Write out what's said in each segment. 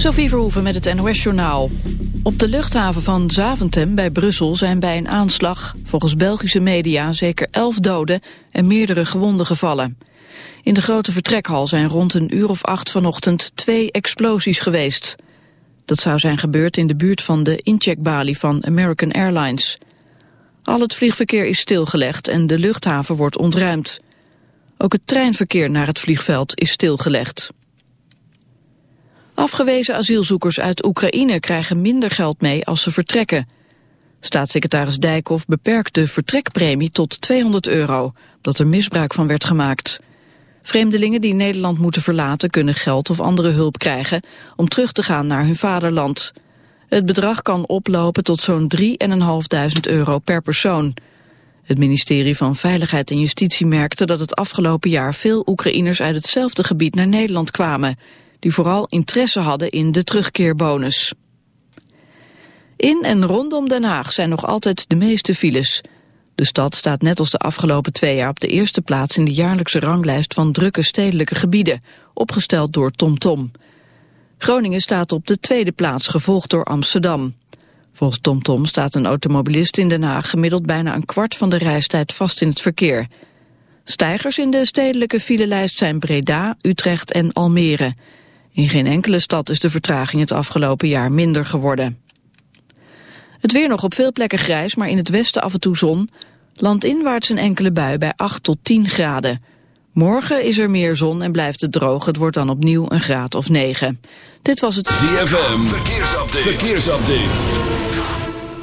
Sophie Verhoeven met het NOS-journaal. Op de luchthaven van Zaventem bij Brussel zijn bij een aanslag... volgens Belgische media zeker elf doden en meerdere gewonden gevallen. In de grote vertrekhal zijn rond een uur of acht vanochtend twee explosies geweest. Dat zou zijn gebeurd in de buurt van de incheckbalie van American Airlines. Al het vliegverkeer is stilgelegd en de luchthaven wordt ontruimd. Ook het treinverkeer naar het vliegveld is stilgelegd. Afgewezen asielzoekers uit Oekraïne krijgen minder geld mee als ze vertrekken. Staatssecretaris Dijkhoff beperkt de vertrekpremie tot 200 euro, omdat er misbruik van werd gemaakt. Vreemdelingen die Nederland moeten verlaten kunnen geld of andere hulp krijgen om terug te gaan naar hun vaderland. Het bedrag kan oplopen tot zo'n 3.500 euro per persoon. Het ministerie van Veiligheid en Justitie merkte dat het afgelopen jaar veel Oekraïners uit hetzelfde gebied naar Nederland kwamen die vooral interesse hadden in de terugkeerbonus. In en rondom Den Haag zijn nog altijd de meeste files. De stad staat net als de afgelopen twee jaar op de eerste plaats in de jaarlijkse ranglijst van drukke stedelijke gebieden, opgesteld door TomTom. Tom. Groningen staat op de tweede plaats, gevolgd door Amsterdam. Volgens TomTom Tom staat een automobilist in Den Haag gemiddeld bijna een kwart van de reistijd vast in het verkeer. Stijgers in de stedelijke filelijst zijn Breda, Utrecht en Almere. In geen enkele stad is de vertraging het afgelopen jaar minder geworden. Het weer nog op veel plekken grijs, maar in het westen af en toe zon. Landinwaarts een enkele bui bij 8 tot 10 graden. Morgen is er meer zon en blijft het droog. Het wordt dan opnieuw een graad of 9. Dit was het ZFM. Verkeersupdate. Verkeersupdate.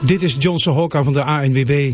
Dit is Johnson Hokka van de ANWB.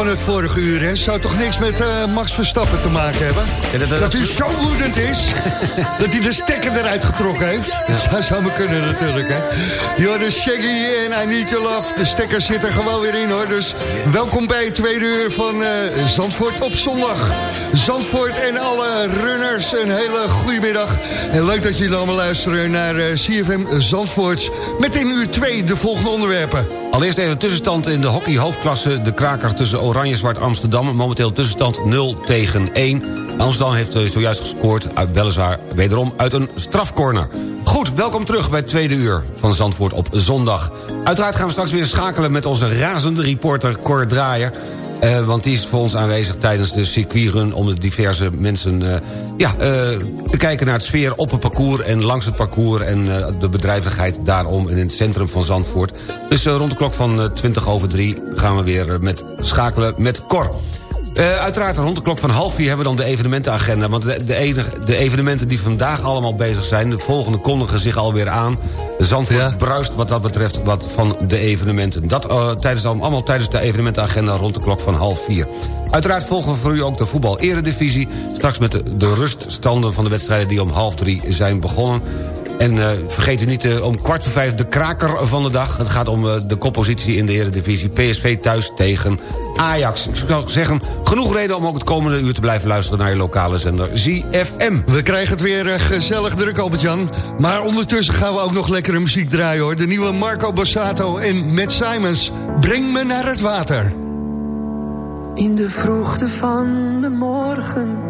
Van het vorige uur... Hè, zou toch niks met uh, Max Verstappen te maken hebben? Ja, dat, dat, zo woedend is, dat hij de stekker eruit getrokken heeft. Ja. Dat zou, kunnen natuurlijk, hè. Joris Shaggy en I Need Your Love. De stekker zit er gewoon weer in, hoor. Dus welkom bij het tweede uur van uh, Zandvoort op zondag. Zandvoort en alle runners, een hele goede middag. En leuk dat jullie allemaal luisteren naar uh, CFM Zandvoort... met in uur 2 de volgende onderwerpen. Allereerst even tussenstand in de hockey hoofdklasse. De kraker tussen Oranje-Zwart Amsterdam. Momenteel tussenstand 0 tegen 1. Amsterdam heeft eh, zojuist gescoord, weliswaar wederom uit een strafcorner. Goed, welkom terug bij het tweede uur van Zandvoort op zondag. Uiteraard gaan we straks weer schakelen met onze razende reporter Cor Draaier... Uh, want die is voor ons aanwezig tijdens de circuitrun... om de diverse mensen uh, ja, uh, te kijken naar het sfeer op het parcours... en langs het parcours en de bedrijvigheid daarom in het centrum van Zandvoort. Dus rond de klok van 20 over 3 gaan we weer met schakelen met Cor. Uh, uiteraard rond de klok van half vier hebben we dan de evenementenagenda. Want de, de, enige, de evenementen die vandaag allemaal bezig zijn... de volgende kondigen zich alweer aan. Zandvoort ja. bruist wat dat betreft wat van de evenementen. Dat uh, tijdens, allemaal tijdens de evenementenagenda rond de klok van half vier. Uiteraard volgen we voor u ook de voetbal-eredivisie. Straks met de, de ruststanden van de wedstrijden die om half drie zijn begonnen. En uh, vergeet u niet uh, om kwart voor vijf de kraker van de dag. Het gaat om uh, de koppositie in de Eredivisie. PSV thuis tegen Ajax. Ik zou zeggen, genoeg reden om ook het komende uur te blijven luisteren... naar je lokale zender ZFM. We krijgen het weer gezellig druk, Albert-Jan. Maar ondertussen gaan we ook nog lekkere muziek draaien, hoor. De nieuwe Marco Bossato en Matt Simons. Breng me naar het water. In de vroegte van de morgen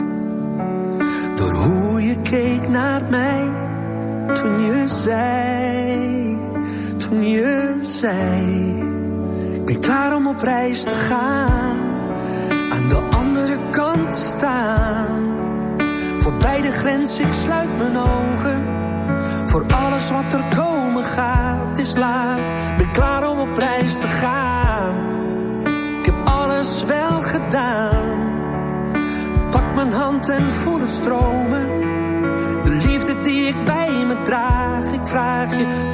door hoe je keek naar mij toen je zei, toen je zei. Ik ben klaar om op reis te gaan, aan de andere kant te staan. Voorbij de grens, ik sluit mijn ogen. Voor alles wat er komen gaat, is laat. Ben klaar om op reis te gaan. En voel het stromen. De liefde die ik bij me draag, ik vraag je,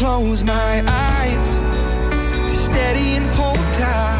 close my eyes, steady and hold tight.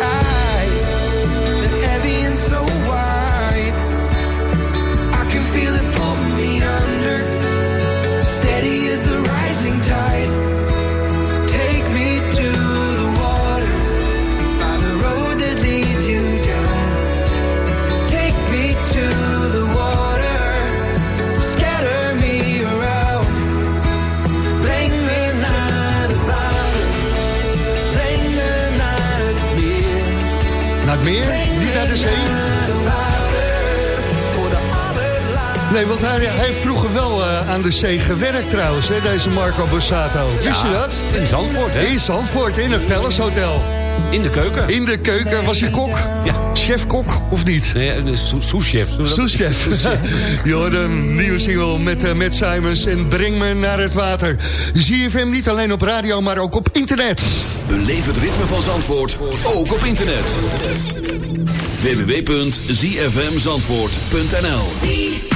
Nee, want hij, hij heeft vroeger wel uh, aan de zee gewerkt trouwens, hè, deze Marco Borsato. Wist je dat? In Zandvoort, hè? In Zandvoort, in het Palace Hotel. In de keuken? In de keuken. Was je kok? Ja. Chef-kok of niet? Nee, de sous-chef. Sous-chef. je een nieuwe single met uh, Matt Simons en Breng me naar het water. ZFM niet alleen op radio, maar ook op internet. Beleef het ritme van Zandvoort, ook op internet. www.zfmzandvoort.nl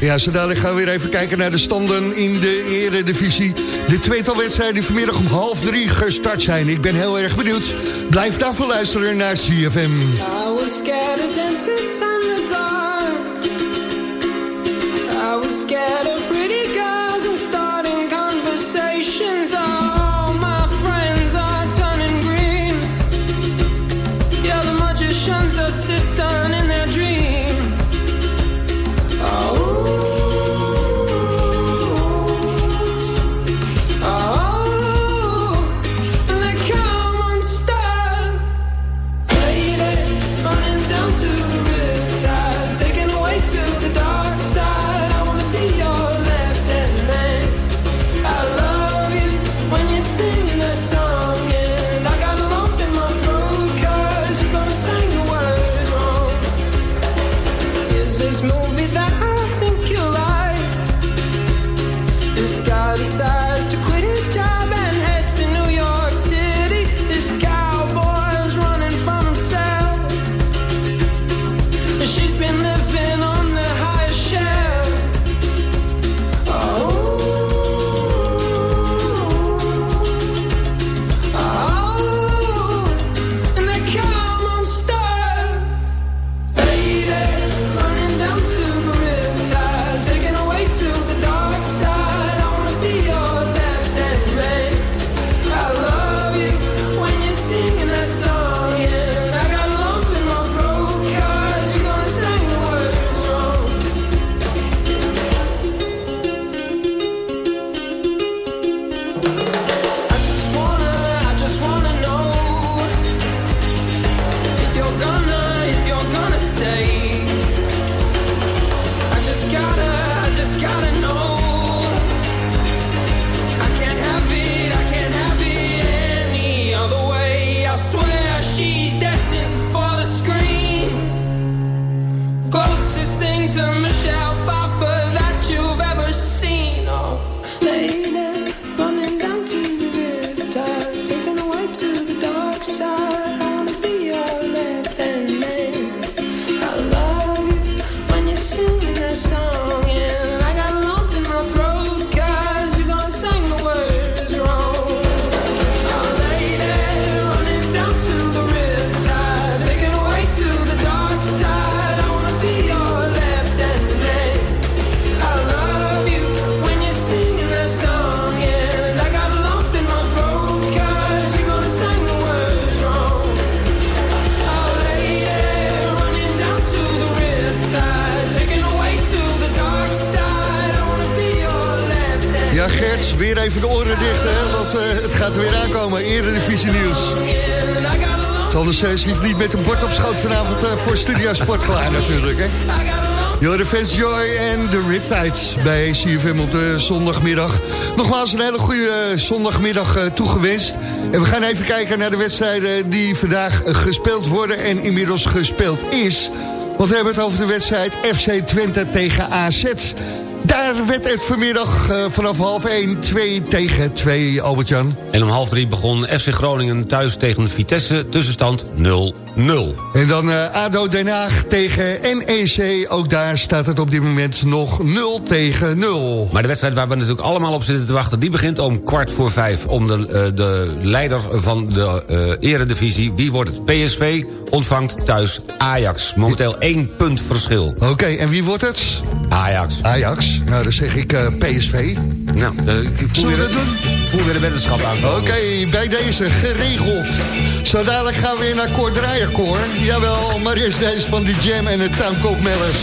ja, zo dadelijk gaan we weer even kijken naar de standen in de eredivisie. De tweetal wedstrijden die vanmiddag om half drie gestart zijn. Ik ben heel erg benieuwd. Blijf daarvoor luisteren naar CFM. I was Divisie nieuws. Uh, zit niet met een bord op schoot vanavond uh, voor Studio Sport klaar natuurlijk, hè. Jorde Fans Joy en de Riptides bij CFM op de zondagmiddag. Nogmaals een hele goede zondagmiddag toegewenst. En we gaan even kijken naar de wedstrijden die vandaag gespeeld worden... en inmiddels gespeeld is. Want we hebben het over de wedstrijd FC Twente tegen AZ. Daar werd het vanmiddag uh, vanaf half 1 2 tegen 2, Albert-Jan. En om half 3 begon FC Groningen thuis tegen Vitesse, tussenstand 0-0. En dan uh, ADO Den Haag tegen NEC, ook daar staat het op dit moment nog 0 tegen 0. Maar de wedstrijd waar we natuurlijk allemaal op zitten te wachten... die begint om kwart voor vijf om de, uh, de leider van de eredivisie. Wie wordt het? PSV ontvangt thuis Ajax. Momenteel één punt verschil. Oké, okay, en wie wordt het? Ajax. Ajax. Nou, dan zeg ik uh, PSV. Nou, uh, ik voel, weer, doen? voel weer de weddenschap aan. Oké, okay, bij deze geregeld. Zo dadelijk gaan we weer naar Cor Draaienkoor. Jawel, maar eerst deze van die Jam en het Tuinkoop Mellers.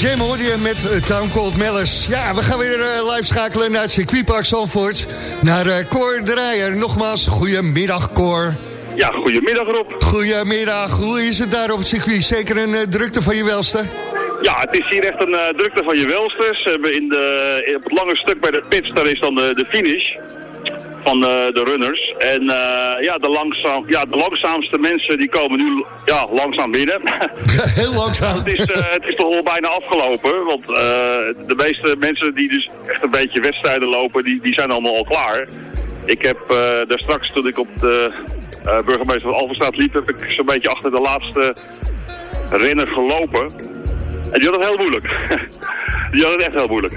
Jam hoorde je met uh, Town Cold Mellis. Ja, we gaan weer uh, live schakelen naar het circuitpark Zandvoort. Naar uh, Cor Draaier. Nogmaals, goedemiddag Cor. Ja, goedemiddag Rob. Goedemiddag. Hoe is het daar op het circuit? Zeker een drukte van je welste? Ja, het is hier echt een drukte van je welste. Ze hebben in de, op het lange stuk bij de pits, daar is dan de, de finish van de, eh, de runners. En uh, ja, de, langzaam, ja, de langzaamste mensen die komen nu ja, langzaam binnen. Heel langzaam. het, is, uh, het is toch al bijna afgelopen. Want de meeste mensen die dus echt een beetje wedstrijden lopen, die, die zijn allemaal al klaar. Ik heb daar straks, toen ik op de burgemeester van Alverstraat liep, heb ik zo'n beetje achter de laatste renner gelopen. En die had het heel moeilijk. die had het echt heel moeilijk.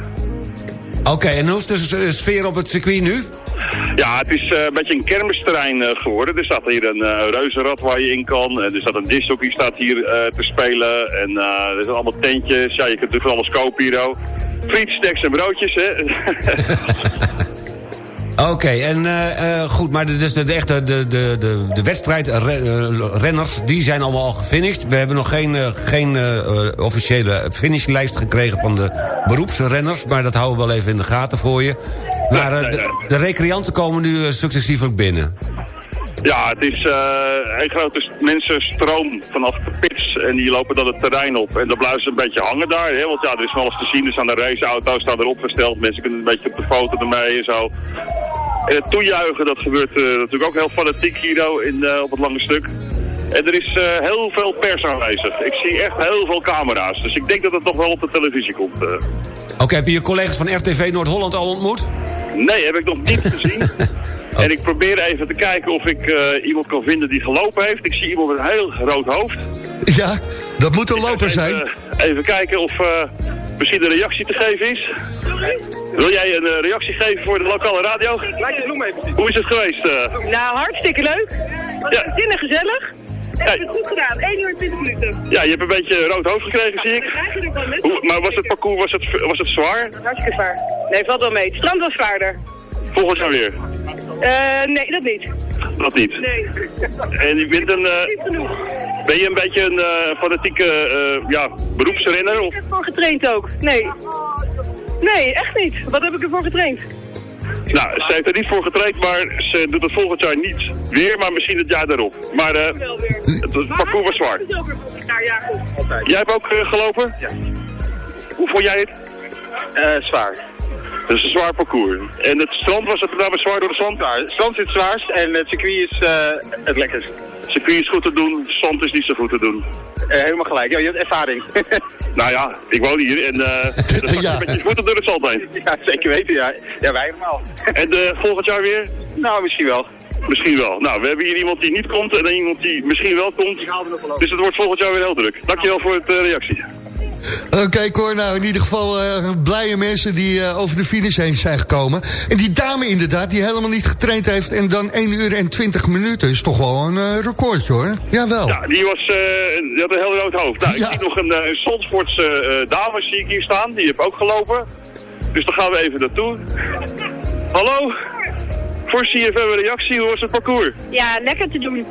Oké, en hoe is de sfeer op het circuit nu? Ja, het is uh, een beetje een kermisterrein uh, geworden. Er staat hier een uh, reuzenrad waar je in kan. En er staat een discjockey staat hier te spelen. En er zijn allemaal tentjes. Ja, je kunt natuurlijk alles kopen hier. Friet, snacks en broodjes, hè. Oké, en uh, goed, maar dus de, de, echte de, de, de, de wedstrijdrenners, die zijn allemaal al gefinished. We hebben nog geen, geen uh, officiële finishlijst gekregen van de beroepsrenners... maar dat houden we wel even in de gaten voor je. Maar de, de, recreanten komen nu successief binnen. Ja, het is uh, een grote mensenstroom vanaf de pits en die lopen dan het terrein op. En dan blijven ze een beetje hangen daar, hè? want ja, er is van alles te zien. Er staan de raceauto's staan erop gesteld, mensen kunnen een beetje op de foto ermee en zo. En het toejuichen, dat gebeurt uh, natuurlijk ook heel fanatiek hier in, uh, op het lange stuk. En er is heel veel pers aanwezig. Ik zie echt heel veel camera's. Dus ik denk dat het toch wel op de televisie komt. Oké, heb je je collega's van RTV Noord-Holland al ontmoet? Nee, heb ik nog niet gezien. Oh. En ik probeer even te kijken of ik uh, iemand kan vinden die gelopen heeft. Ik zie iemand met een heel rood hoofd. Ja, dat moet een loper zijn. Even, even kijken of misschien een reactie te geven is. Wil jij een uh, reactie geven voor de lokale radio? Hoe is het geweest? Nou, hartstikke leuk. Ja. Zinnig gezellig. Ik heb het goed gedaan, 1 uur en 20 minuten. Ja, je hebt een beetje rood hoofd gekregen, zie ik. Hoe, maar was het parcours was het, was het zwaar? Hartstikke zwaar. Nee, valt wel mee. Het strand was zwaarder. Volgend jaar weer? Uh, nee, dat niet. Dat niet? Nee. En je bent een... Uh, ben je een beetje een uh, fanatieke ja, beroepsrenner? Of? Ik heb ervoor getraind ook. Nee. Nee, echt niet. Wat heb ik ervoor getraind? Nou, ze heeft er niet voor getraind, maar ze doet het volgend jaar niet weer, maar misschien het jaar daarop. Maar uh, het, parcours was zwaar. Jij hebt ook uh, gelopen? Ja. Hoe vond jij het? Uh, zwaar. Dat is een zwaar parcours. En het strand was het daarmee zwaar door de zand? Ja, het strand het zwaarst en het circuit is uh, het lekkerst. Het circuit is goed te doen, het zand is niet zo goed te doen. Uh, helemaal gelijk, ja, je hebt ervaring. nou ja, ik woon hier en uh, dat is ja. een beetje voeten door het zand heen. Ja, zeker weten, ja. Ja, wij allemaal. en volgend jaar weer? Nou, misschien wel. Misschien wel. Nou, we hebben hier iemand die niet komt en iemand die misschien wel komt. Dus het wordt volgend jaar weer heel druk. Dankjewel voor het reactie. Oké, okay, Cor, nou in ieder geval uh, blije mensen die uh, over de finish heen zijn gekomen. En die dame inderdaad, die helemaal niet getraind heeft... en dan 1 uur en 20 minuten is toch wel een uh, recordje, hoor. Jawel. Ja, die, was, die had een heel rood hoofd. Nou, ja. ik zie nog een, een Zandvoortse dame zie ik hier staan. Die heeft ook gelopen. Dus dan gaan we even naartoe. Hallo? Voor CFM een reactie, hoe was het parcours? Ja, lekker te doen.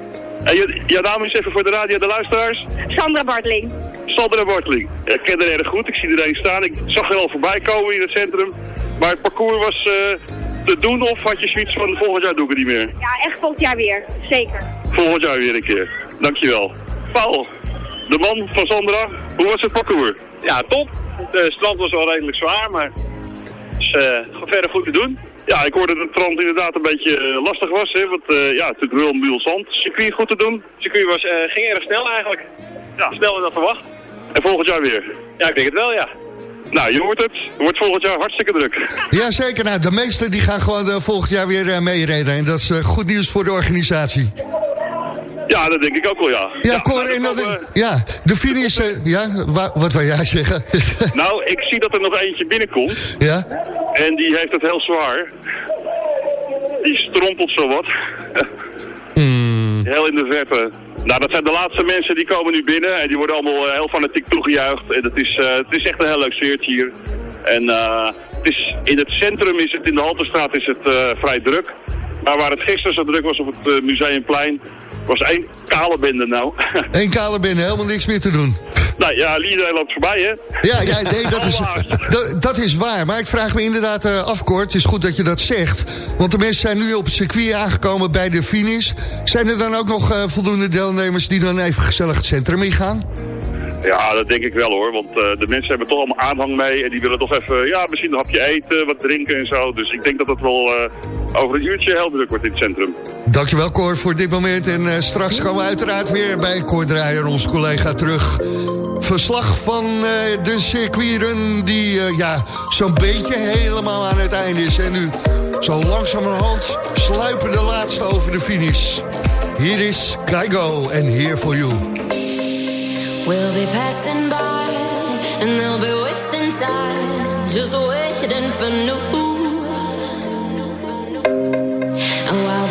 En je, ja, dames, even voor de radio, de luisteraars. Sandra Bartling. Sandra Bartling. Ik ken haar erg goed, ik zie er een staan. Ik zag er al voorbij komen in het centrum. Maar het parcours was uh, te doen of had je zoiets van volgend jaar doe ik het niet meer? Ja, echt volgend jaar weer. Zeker. Volgend jaar weer een keer. Dankjewel. Paul, de man van Sandra, hoe was het parcours? Ja, top. De strand was wel redelijk zwaar, maar het is uh, verder goed te doen. Ja, ik hoorde dat het strand inderdaad een beetje uh, lastig was. Hè, want uh, ja, het is wel een zand. Circuit goed te doen? Het circuit was, uh, ging erg snel eigenlijk. Ja. Sneller dan verwacht. En volgend jaar weer? Ja, ik denk het wel, ja. Nou, je hoort het. Het wordt volgend jaar hartstikke druk. Ja, zeker. Nou, de meesten die gaan gewoon volgend jaar weer meerijden. En dat is goed nieuws voor de organisatie. Ja, dat denk ik ook wel, ja. Ja, ja Cor, en dat, ja de finish... ja, wat wil jij zeggen? nou, ik zie dat er nog eentje binnenkomt. Ja? En die heeft het heel zwaar. Die strompelt zo wat. mm. Heel in de verte. Nou, dat zijn de laatste mensen die komen nu binnen. En die worden allemaal uh, heel fanatiek toegejuicht. En het is, uh, het is echt een heel leuk sfeertje hier. En uh, het is, in het centrum is het, in de Halterstraat is het vrij druk. Maar waar het gisteren zo druk was op het Museumplein, was één kale bende nou. Eén kale bende, helemaal niks meer te doen. Nou ja, iedereen loopt voorbij, hè? Ja, ja nee, dat, is, dat, dat is waar. Maar ik vraag me inderdaad uh, af, Kort. Het is goed dat je dat zegt. Want de mensen zijn nu op het circuit aangekomen bij de finish. Zijn er dan ook nog uh, voldoende deelnemers die dan even gezellig het centrum ingaan? Ja, dat denk ik wel hoor. Want uh, de mensen hebben toch allemaal aanhang mee. En die willen toch even, ja, misschien een hapje eten, wat drinken en zo. Dus ik denk dat het wel over een uurtje heel druk wordt in het centrum. Dankjewel Cor voor dit moment. En uh, straks komen we uiteraard weer bij Cor Draaier, onze collega, terug. Verslag van de circuitrun die ja, zo'n beetje helemaal aan het einde is. En nu zo langzamerhand sluipen de laatste over de finish. Hier is Kaigo en Here For You. We'll be passing by and they'll be wasting time just waiting for new.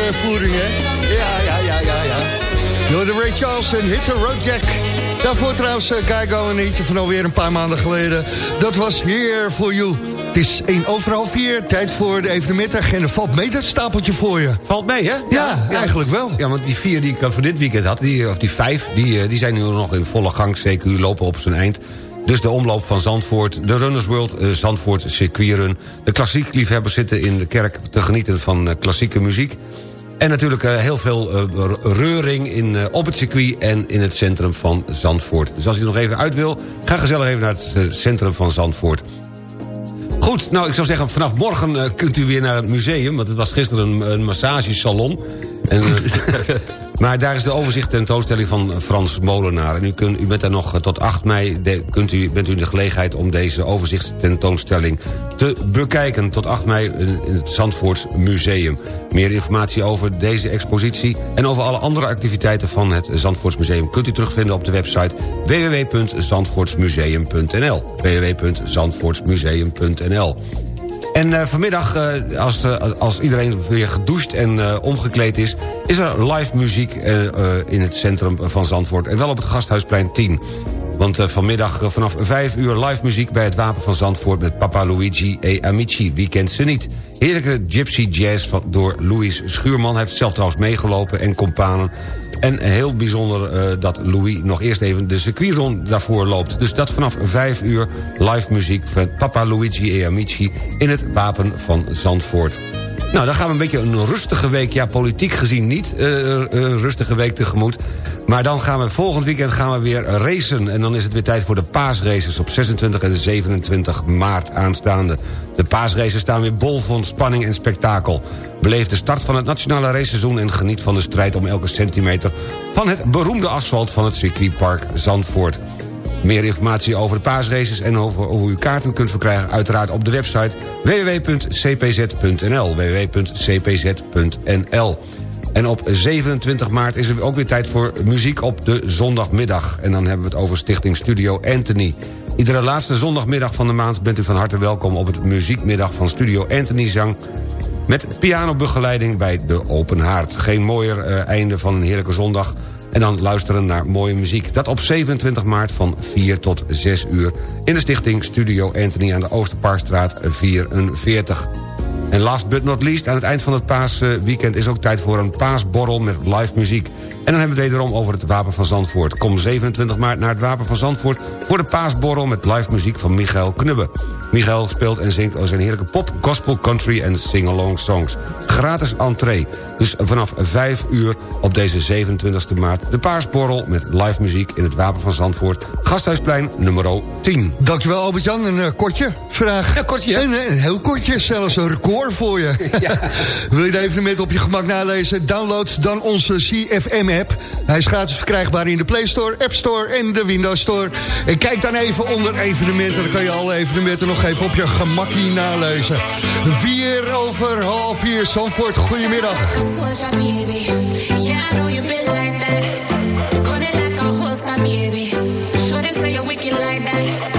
Uitvoering, hè? Ja, ja, ja, ja, ja. Door de Ray Charles en Hit the Road Jack. Daarvoor trouwens uh, Geigo een eentje van alweer een paar maanden geleden. Dat was Here For You. Het is één overal vier, tijd voor de evenementagenda. Valt mee dat stapeltje voor je? Valt mee, hè? Ja, eigenlijk wel. Ja, want die vier die ik voor dit weekend had, die, of die vijf... Die, eh, die zijn nu nog in volle gang, zeker u lopen op zijn eind. Dus de omloop van Zandvoort, de Runners World uh, Zandvoort circuitrun. De klassiek liefhebbers zitten in de kerk te genieten van uh, klassieke muziek. En natuurlijk uh, heel veel reuring in, op het circuit en in het centrum van Zandvoort. Dus als u nog even uit wil, ga gezellig even naar het centrum van Zandvoort. Goed, nou ik zou zeggen, vanaf morgen kunt u weer naar het museum... want het was gisteren een, een massagesalon. En, Maar daar is de overzicht tentoonstelling van Frans Molenaar. En u, kunt, u bent daar nog tot 8 mei kunt u, bent u in de gelegenheid om deze overzichtstentoonstelling te bekijken. Tot 8 mei in het Zandvoorts Museum. Meer informatie over deze expositie en over alle andere activiteiten van het Zandvoorts Museum... kunt u terugvinden op de website www.zandvoortsmuseum.nl www.zandvoortsmuseum.nl en uh, vanmiddag, uh, als, uh, als iedereen weer gedoucht en omgekleed is... is er live muziek in het centrum van Zandvoort. En wel op het Gasthuisplein 10. Want vanmiddag vanaf 5 uur live muziek bij het Wapen van Zandvoort... met Papa Luigi e Amici. Wie kent ze niet? Heerlijke gypsy jazz door Louis Schuurman. Hij heeft zelf trouwens meegelopen en companen. En heel bijzonder uh, dat Louis nog eerst even de circuitron daarvoor loopt. Dus dat vanaf 5 uur live muziek van Papa Luigi e Amici... in het Wapen van Zandvoort. Nou, dan gaan we een beetje een rustige week, ja, politiek gezien niet... Uh, een rustige week tegemoet. Maar dan gaan we volgend weekend gaan we weer racen. En dan is het weer tijd voor de paasraces op 26 en 27 maart aanstaande. De paasraces staan weer bol van spanning en spektakel. Beleef de start van het nationale raceseizoen... en geniet van de strijd om elke centimeter... van het beroemde asfalt van het circuitpark Zandvoort. Meer informatie over de paasraces en over hoe u kaarten kunt verkrijgen... uiteraard op de website www.cpz.nl www.cpz.nl en op 27 maart is er ook weer tijd voor muziek op de zondagmiddag. En dan hebben we het over Stichting Studio Anthony. Iedere laatste zondagmiddag van de maand bent u van harte welkom... op het muziekmiddag van Studio Anthony Zang... met pianobegeleiding bij de Open Haard. Geen mooier uh, einde van een heerlijke zondag... en dan luisteren naar mooie muziek. Dat op 27 maart van 4 tot 6 uur... in de stichting Studio Anthony aan de Oosterparkstraat 44. En last but not least, aan het eind van het paasweekend... is ook tijd voor een paasborrel met live muziek. En dan hebben we het wederom over het Wapen van Zandvoort. Kom 27 maart naar het Wapen van Zandvoort... voor de paasborrel met live muziek van Michael Knubbe. Michael speelt en zingt zijn heerlijke pop, gospel, country en sing-along songs. Gratis entree. Dus vanaf 5 uur op deze 27 maart... de paasborrel met live muziek in het Wapen van Zandvoort. Gasthuisplein nummer 10. Dankjewel Albert-Jan. Een uh, kortje vraag. Een kortje, een, een, heel kortje, zelfs een koor voor je. Wil je de evenement op je gemak nalezen? Download dan onze CFM-app. Hij is gratis verkrijgbaar in de Play Store, App Store en de Windows Store. En kijk dan even onder evenementen. Dan kan je alle evenementen nog even op je gemakkie nalezen. Vier over half vier, Zandvoort. Goedemiddag. like that.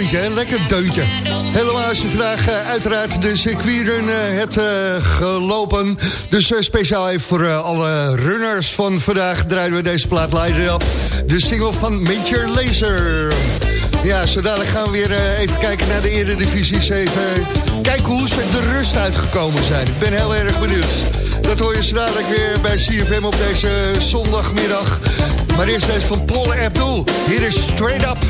Deuntje, lekker deuntje. Helemaal als je vandaag uh, uiteraard de circuitrun uh, hebt uh, gelopen. Dus speciaal even voor alle runners van vandaag draaien we deze plaat Light op. De single van Major Laser. Ja, zo gaan we weer even kijken naar de eredivisies. Even kijken hoe ze de rust uitgekomen zijn. Ik ben heel erg benieuwd. Dat hoor je zo dadelijk weer bij CFM op deze zondagmiddag. Maar eerst deze van Paul Abdul. Hier is Straight Up.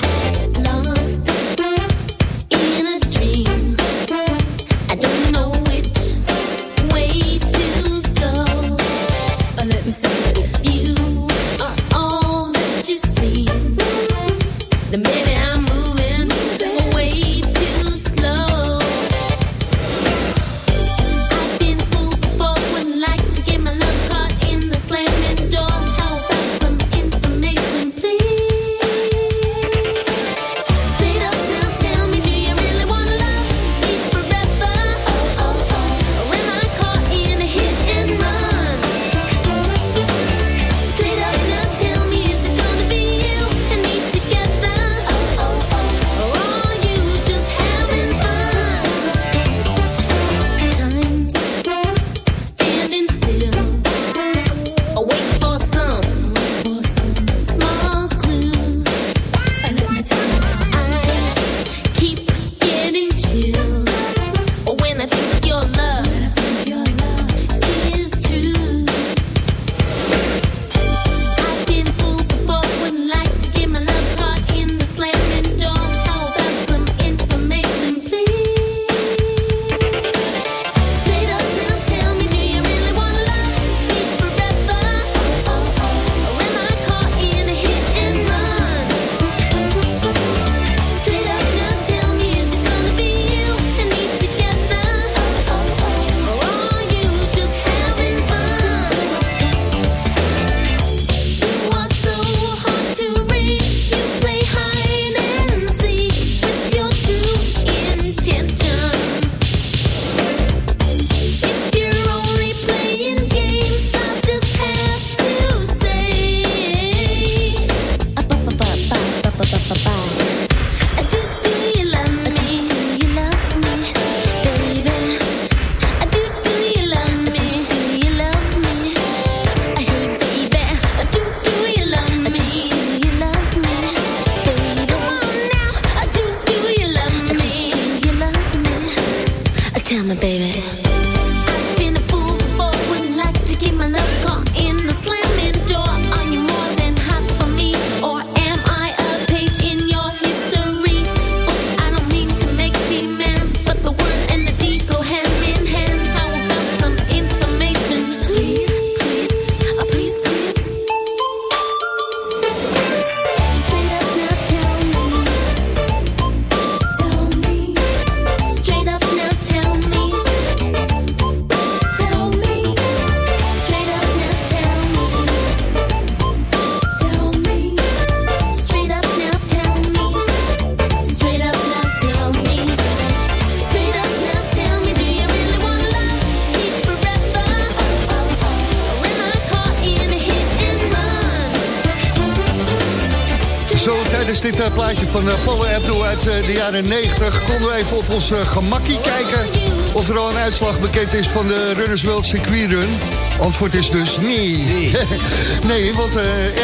Uit uh, de jaren 90... konden we even op ons uh, gemakkie kijken... of er al een uitslag bekend is van de Runners World Circuit Run. Antwoord is dus nee. Nee, nee want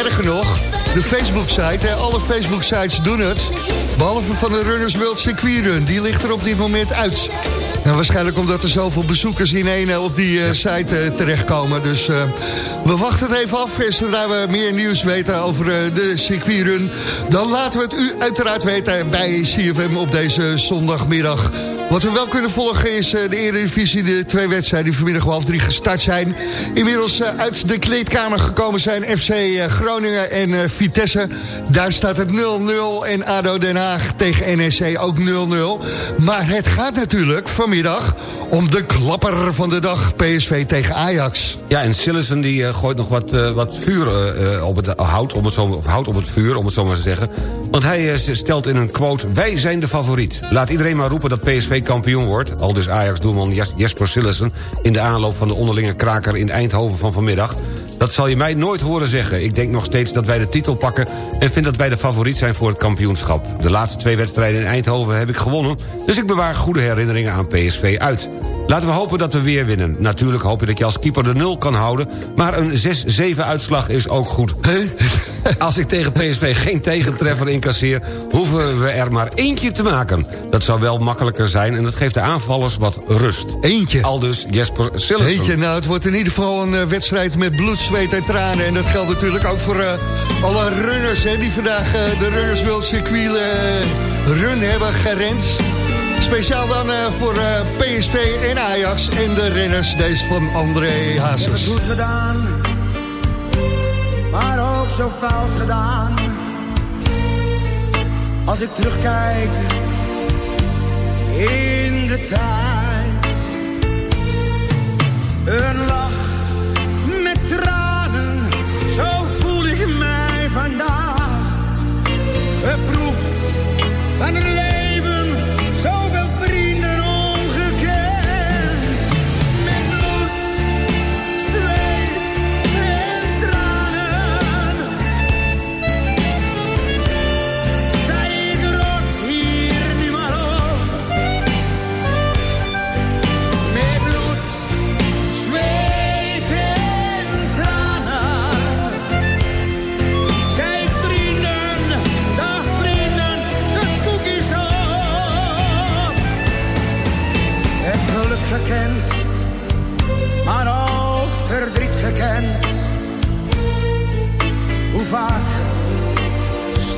erger nog, de Facebook-site... alle Facebook-sites doen het... behalve van de Runners World Circuit Run. Die ligt er op dit moment uit. En waarschijnlijk omdat er zoveel bezoekers in één op die site terechtkomen. Dus we wachten het even af. Zodra we meer nieuws weten over de circuitrun... dan laten we het u uiteraard weten bij CFM op deze zondagmiddag. Wat we wel kunnen volgen is de Eredivisie. De twee wedstrijden die vanmiddag half drie gestart zijn. Inmiddels uit de kleedkamer gekomen zijn FC Groningen en Vitesse. Daar staat het 0-0 en ADO Den Haag tegen NEC ook 0-0. Maar het gaat natuurlijk vanmiddag om de klapper van de dag PSV tegen Ajax. Ja, en Sillessen die gooit nog wat, wat vuur op het hout, om het zo, hout op het vuur, om het zo maar te zeggen. Want hij stelt in een quote, wij zijn de favoriet. Laat iedereen maar roepen dat PSV kampioen wordt. Al dus Ajax-doelman Jesper Sillessen in de aanloop van de onderlinge kraker in Eindhoven van vanmiddag. Dat zal je mij nooit horen zeggen. Ik denk nog steeds dat wij de titel pakken... en vind dat wij de favoriet zijn voor het kampioenschap. De laatste twee wedstrijden in Eindhoven heb ik gewonnen... dus ik bewaar goede herinneringen aan PSV uit. Laten we hopen dat we weer winnen. Natuurlijk hoop je dat je als keeper de nul kan houden... maar een 6-7 uitslag is ook goed. Als ik tegen PSV geen tegentreffer incasseer... hoeven we er maar eentje te maken. Dat zou wel makkelijker zijn en dat geeft de aanvallers wat rust. Eentje? Al dus Jesper Sillissen. Eentje, nou het wordt in ieder geval een uh, wedstrijd met bloed, zweet en tranen. En dat geldt natuurlijk ook voor uh, alle runners hè, die vandaag uh, de Runners World Circuit run hebben gerend. Speciaal dan voor PSV en Ajax en de renners deze van André Hazes. Ik heb het goed gedaan, zo fout gedaan. Als ik terugkijk in de tijd. Een lach met tranen, zo voel ik mij vandaag.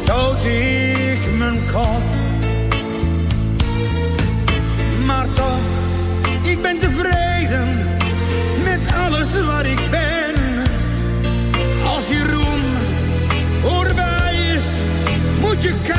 stoot ik mijn kop. Maar toch, ik ben tevreden met alles wat ik ben. Als je roem voorbij is, moet je kijken.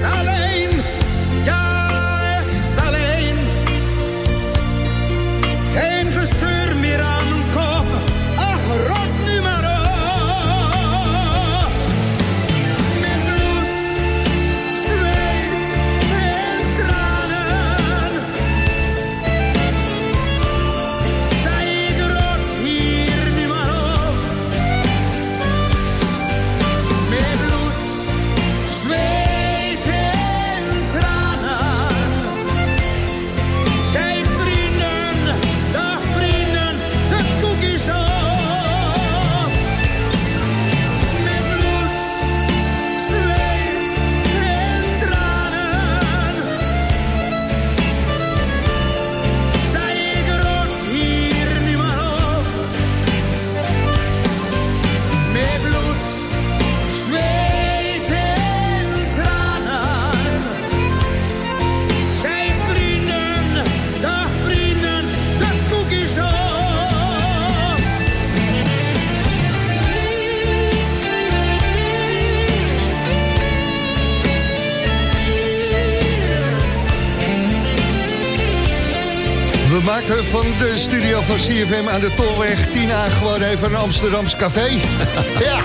Van de studio van CFM aan de Tolweg. Tina, gewoon even een Amsterdams café. ja,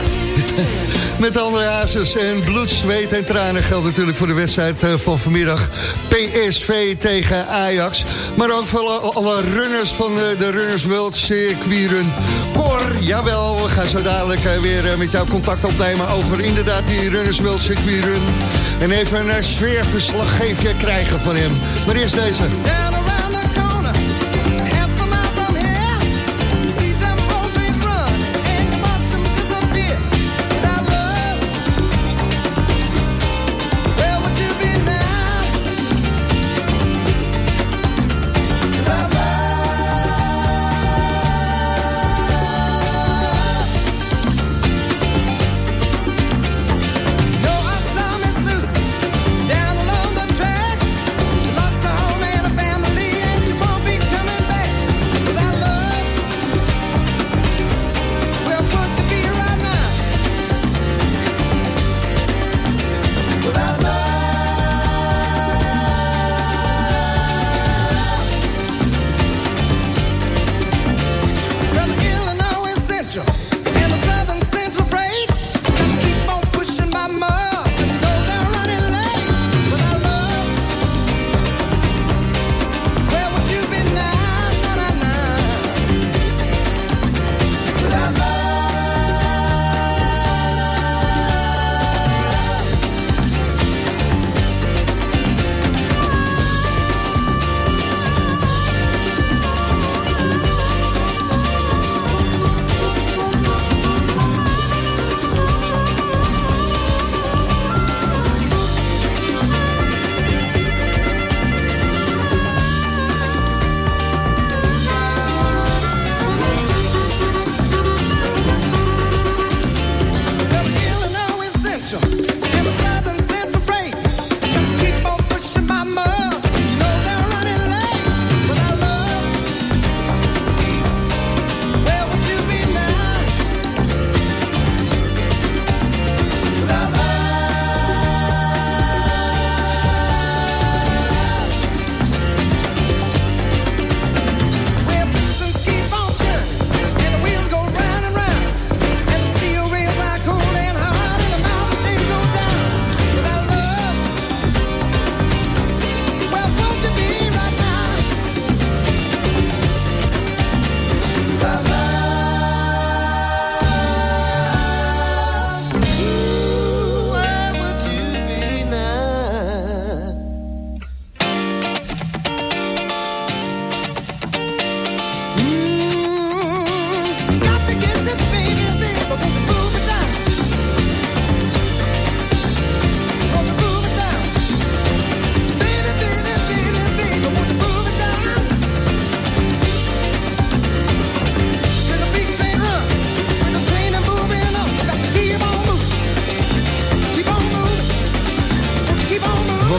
met andere hazes en bloed, zweet en tranen... geldt natuurlijk voor de wedstrijd eh, van vanmiddag. PSV tegen Ajax. Maar ook voor alle runners van de Runners World Circuitrun. Cor, jawel, we gaan zo dadelijk eh, weer eh, met jou contact opnemen... over inderdaad die Runners World Circuitrun. En even een sfeerverslaggeefje krijgen van hem. Maar eerst deze.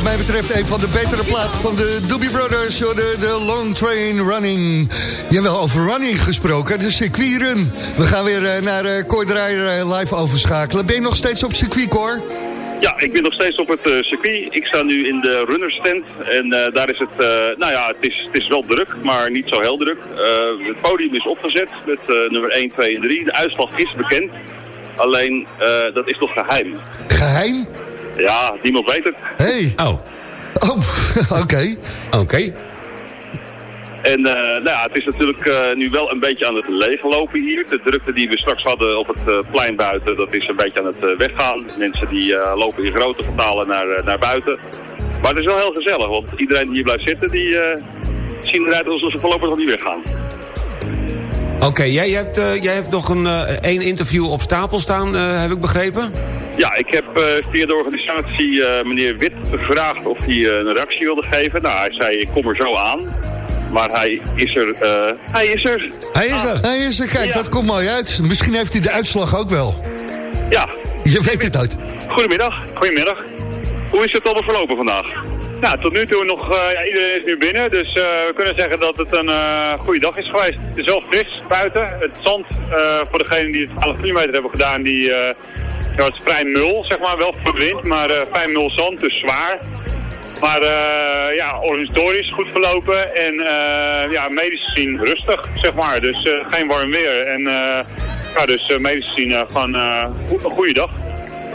Mij betreft een van de betere platen van de Doobie Brothers. De, de Long Train Running. Jawel, over running gesproken, de circuitrun. We gaan weer uh, naar uh, Cor Draaier live overschakelen. Ben je nog steeds op circuit, Cor? Ja, ik ben nog steeds op het uh, circuit. Ik sta nu in de runnerstent en uh, daar is het, uh, nou ja, het is, het is wel druk, maar niet zo heel druk. het podium is opgezet met nummer 1, 2 en 3. De uitslag is bekend, alleen dat is nog geheim. Geheim? Ja, niemand weet het. Hey. Oh. Oh, oké. Oké. Okay. En uh, nou ja, het is natuurlijk uh, nu wel een beetje aan het leeglopen hier. De drukte die we straks hadden op het uh, plein buiten, dat is een beetje aan het weggaan. Mensen die lopen in grote vertalen naar, naar buiten. Maar het is wel heel gezellig, want iedereen die hier blijft zitten, die zien eruit alsof ze voorlopig nog niet weggaan. Oké, okay, jij, hebt, jij hebt nog een één interview op stapel staan, heb ik begrepen? Ja, ik heb via de organisatie meneer Wit gevraagd of hij een reactie wilde geven. Nou, hij zei, ik kom er zo aan. Maar hij is er. Uh, hij is er. Hij is er. Hij is er. Kijk, dat komt mooi uit. Misschien heeft hij de uitslag ook wel. Ja. Je weet het uit. Goedemiddag. Goedemiddag. Hoe is het allemaal verlopen vandaag? Nou, tot nu toe nog, ja, iedereen is nu binnen, dus uh, we kunnen zeggen dat het een uh, goede dag is geweest. Het is wel fris buiten. Het zand, voor degenen die het 12 kilometer hebben gedaan, die, ja, het is vrij mul, zeg maar, wel wind, maar vrij mul zand, dus zwaar. Maar ja, organisatorisch goed verlopen en ja, medisch gezien rustig, zeg maar. Dus geen warm weer. En ja, dus medisch gezien gewoon een goede dag.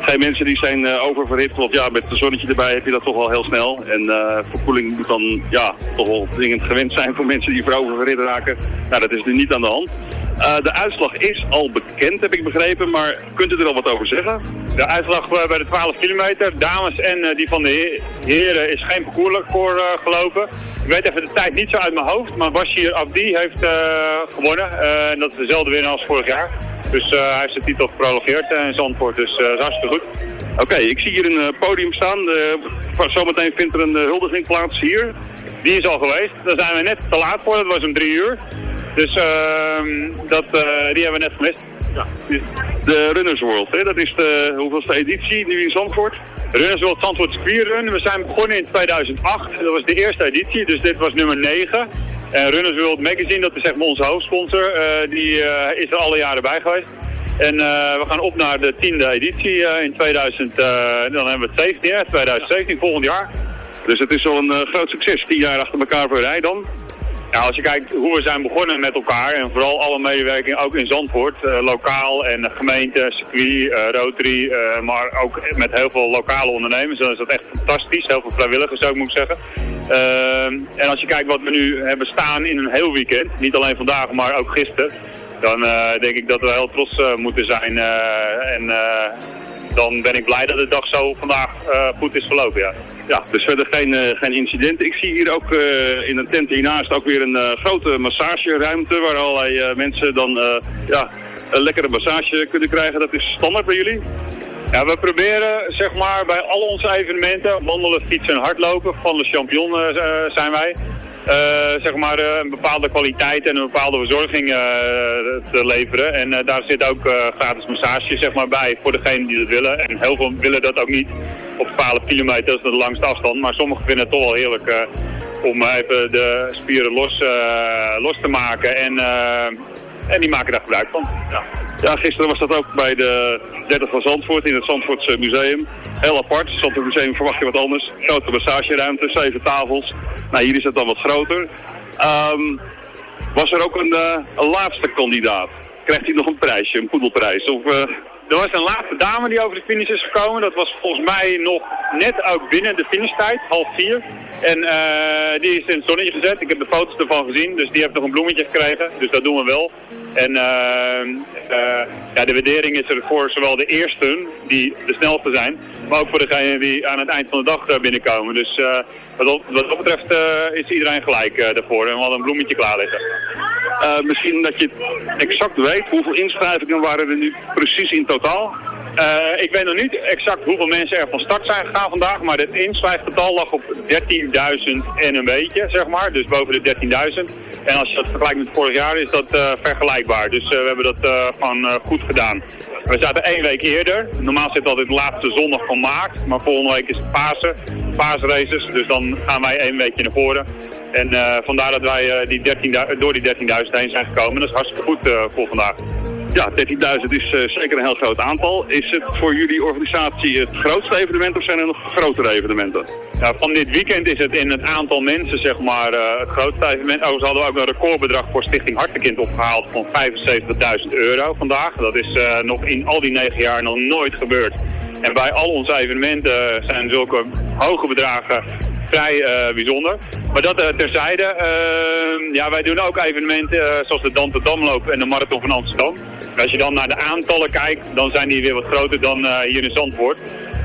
Geen mensen die zijn oververhit, want ja, met een zonnetje erbij heb je dat toch wel heel snel. En verkoeling moet dan ja, toch wel dringend gewend zijn voor mensen die voor oververhit raken. Nou, dat is nu niet aan de hand. Uh, de uitslag is al bekend, heb ik begrepen, maar kunt u er al wat over zeggen? De uitslag bij de 12 kilometer, dames en die van de he heren, is geen parcoursrecord gelopen. Ik weet even de tijd niet zo uit mijn hoofd, maar Bashir Abdi heeft gewonnen. en dat is dezelfde winnaar als vorig jaar. Dus hij heeft zijn titel geprologeerd in Zandvoort, dus dat is hartstikke goed. Oké, okay, ik zie hier een podium staan. zometeen vindt er een huldiging plaats hier. Die is al geweest. Daar zijn we net te laat voor, dat was om drie uur. Dus uh, dat, die hebben we net gemist. Ja. De Runners World, hè? dat is de hoeveelste editie nu in Zandvoort? Runners World Zandvoort Run. We zijn begonnen in 2008. Dat was de eerste editie, dus dit was nummer 9. En Runners World Magazine, dat is zeg maar onze hoofdsponsor, uh, die uh, is er alle jaren bij geweest. En uh, we gaan op naar de tiende editie in 2000, dan hebben we het 17, 2017, volgend jaar. Dus het is wel een groot succes, tien jaar achter elkaar voor rij dan. Ja, als je kijkt hoe we zijn begonnen met elkaar en vooral alle medewerking ook in Zandvoort, uh, lokaal en gemeente, circuit, uh, Rotary, uh, maar ook met heel veel lokale ondernemers, dan is dat echt fantastisch. Heel veel vrijwilligers ook moet zeggen. en als je kijkt wat we nu hebben staan in een heel weekend, niet alleen vandaag maar ook gisteren, dan denk ik dat we heel trots moeten zijn en dan ben ik blij dat de dag zo vandaag uh, goed is verlopen, ja. Ja, dus verder geen, uh, geen incidenten. Ik zie hier ook uh, in een tent hiernaast ook weer een grote massageruimte... waar allerlei mensen dan ja, een lekkere massage kunnen krijgen. Dat is standaard bij jullie? Ja, we proberen zeg maar bij al onze evenementen, wandelen, fietsen en hardlopen, van de champion zijn wij... Uh, zeg maar uh, een bepaalde kwaliteit en een bepaalde verzorging uh, te leveren. En daar zit ook gratis massage zeg maar, bij voor degenen die dat willen. En heel veel willen dat ook niet op 12 kilometer, dat de langste afstand. Maar sommigen vinden het toch wel heerlijk om even de spieren los, los te maken. En, en die maken daar gebruik van. Ja. Ja, gisteren was dat ook bij de 30 van Zandvoort in het Zandvoortse museum. Heel apart. Zandvoort Museum verwacht je wat anders. Grote massageruimte, zeven tafels. Nou, hier is het dan wat groter. Um, was er ook een, uh, een, laatste kandidaat? Krijgt hij nog een prijsje, een poedelprijs? Of, uh... Er was een laatste dame die over de finish is gekomen. Dat was volgens mij nog net ook binnen de finishtijd, half vier. En uh, die is in het zonnetje gezet. Ik heb de foto's ervan gezien, dus die heeft nog een bloemetje gekregen. Dus dat doen we wel. En uh, uh, ja, de waardering is er voor zowel de eersten, die de snelste zijn, maar ook voor degenen die aan het eind van de dag binnenkomen. Dus wat, wat dat betreft is iedereen gelijk daarvoor en we hadden een bloemetje klaar liggen. misschien dat je exact weet, hoeveel inschrijvingen waren er nu precies in totaal? Uh, ik weet nog niet exact hoeveel mensen er van start zijn gegaan vandaag, maar het inschrijfgetal lag op 13.000 en een beetje, zeg maar. Dus boven de 13.000. En als je dat vergelijkt met vorig jaar is dat uh, vergelijkbaar. Dus uh, we hebben dat gewoon goed gedaan. We zaten één week eerder. Normaal zit altijd de laatste zondag van maart, maar volgende week is het Pasen. paasraces. Dus dan gaan wij één weekje naar voren. En eh, vandaar dat wij eh, die 13, door die 13.000 heen zijn gekomen. Dat is hartstikke goed eh, voor vandaag. Ja, 13.000 is eh, zeker een heel groot aantal. Is het voor jullie organisatie het grootste evenement of zijn er nog grotere evenementen? Ja, van dit weekend is het in het aantal mensen zeg maar eh, het grootste evenement. Overigens hadden we ook een recordbedrag voor Stichting Hartenkind opgehaald van 75.000 euro vandaag. Dat is eh, nog in al die negen jaar nog nooit gebeurd. En bij al onze evenementen zijn zulke hoge bedragen vrij bijzonder. Maar dat terzijde. eh, ja, wij doen ook evenementen zoals de Dante Damloop en de Marathon van Amsterdam. Als je dan naar de aantallen kijkt, dan zijn die weer wat groter dan eh, hier in Zandvoort.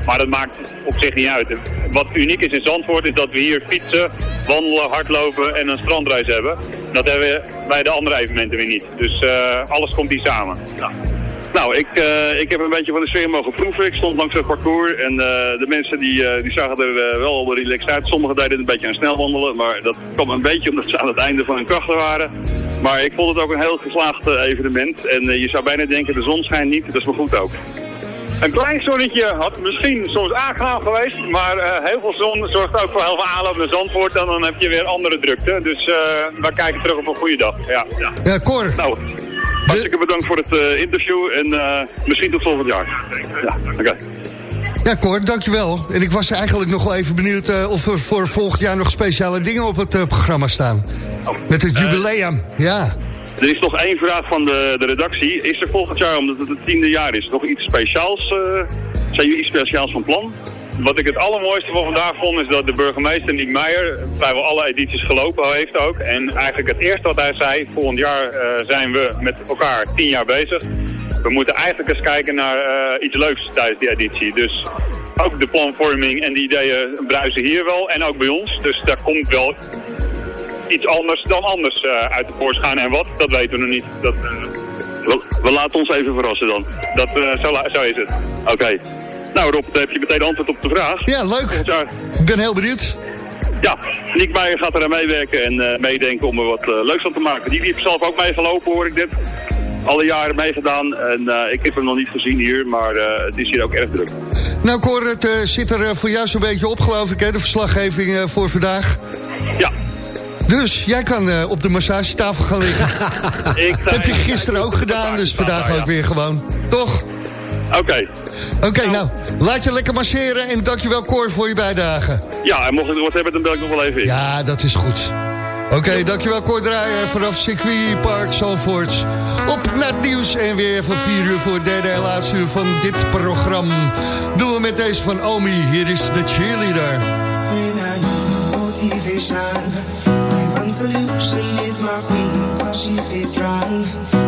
Maar dat maakt op zich niet uit. Wat uniek is in Zandvoort is dat we hier fietsen, wandelen, hardlopen en een strandreis hebben. Dat hebben we bij de andere evenementen weer niet. Dus eh, alles komt hier samen. Nou, ik, eh, ik heb een beetje van de sfeer mogen proeven. Ik stond langs het parcours en eh, de mensen die, eh, die zagen er wel relaxed uit. Sommigen deden een beetje aan snel wandelen, maar dat kwam een beetje omdat ze aan het einde van hun krachten waren. Maar ik vond het ook een heel geslaagd evenement. En je zou bijna denken, de zon schijnt niet, dat is maar goed ook. Een klein zonnetje had misschien soms aangenaam geweest, maar eh, heel veel zon zorgt ook voor heel veel aanloop naar Zandvoort en dan heb je weer andere drukte. Dus eh wij kijken terug op een goede dag. Ja, ja. Ja, Cor. Nou, hartstikke bedankt voor het eh, interview en misschien tot volgend jaar. Ja, oké. Ja, Cor, dankjewel. En ik was eigenlijk nog wel even benieuwd of er voor volgend jaar nog speciale dingen op het programma staan. Met het jubileum, ja. Er is nog één vraag van de, de redactie. Is er volgend jaar, omdat het het tiende jaar is, nog iets speciaals? eh, zijn jullie iets speciaals van plan? Wat ik het allermooiste van vandaag vond is dat de burgemeester Niek Meijer vrijwel alle edities gelopen heeft ook. En eigenlijk het eerste wat hij zei, volgend jaar eh, zijn we met elkaar tien jaar bezig. We moeten eigenlijk eens kijken naar eh, iets leuks tijdens die editie. Dus ook de planvorming en die ideeën bruisen hier wel en ook bij ons. Dus daar komt wel iets anders dan anders eh, uit de poort gaan. En wat, dat weten we nog niet. Dat, eh, We, we laten ons even verrassen dan. dat, eh, zo, zo is het. Oké. Nou Rob, dan heb je meteen antwoord op de vraag. Ja, leuk. Ik ben heel benieuwd. Ja, Nick Meijer gaat er aan meewerken en meedenken om er wat leuks van te maken. Die heeft zelf ook meegelopen, hoor ik net. Alle jaren meegedaan en ik heb hem nog niet gezien hier, maar het is hier ook erg druk. Nou, Cor, het zit er voor jou zo'n beetje op, geloof ik, hè, de verslaggeving voor vandaag. Ja. Dus jij kan eh, op de massagetafel gaan liggen. Ik ga- Heb je gisteren ook gedaan, dus vandaag ook weer gewoon. Toch? Oké. Oké, nou, laat je lekker masseren en dankjewel Cor voor je bijdrage. Ja, en mocht ik nog wat hebben, dan bel ik nog wel even in. Ja, dat is goed. Oké, dankjewel Cor Draaier vanaf Circuit Park Zalvoort. Op naar het nieuws en weer van 4 uur voor het derde en laatste uur van dit programma. Doen we met deze van Omi. Hier is de cheerleader. Solution is my queen, while she stays strong.